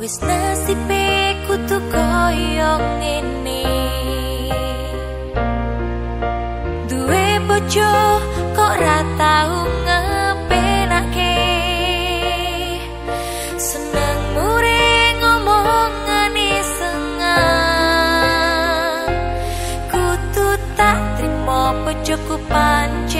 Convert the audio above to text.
Wis nasibe kutu koyong ngene. Duwe bojo kok ra tau ngepenake. Seneng mure ngomongan sengang Kutu tak trimo bojoku pancing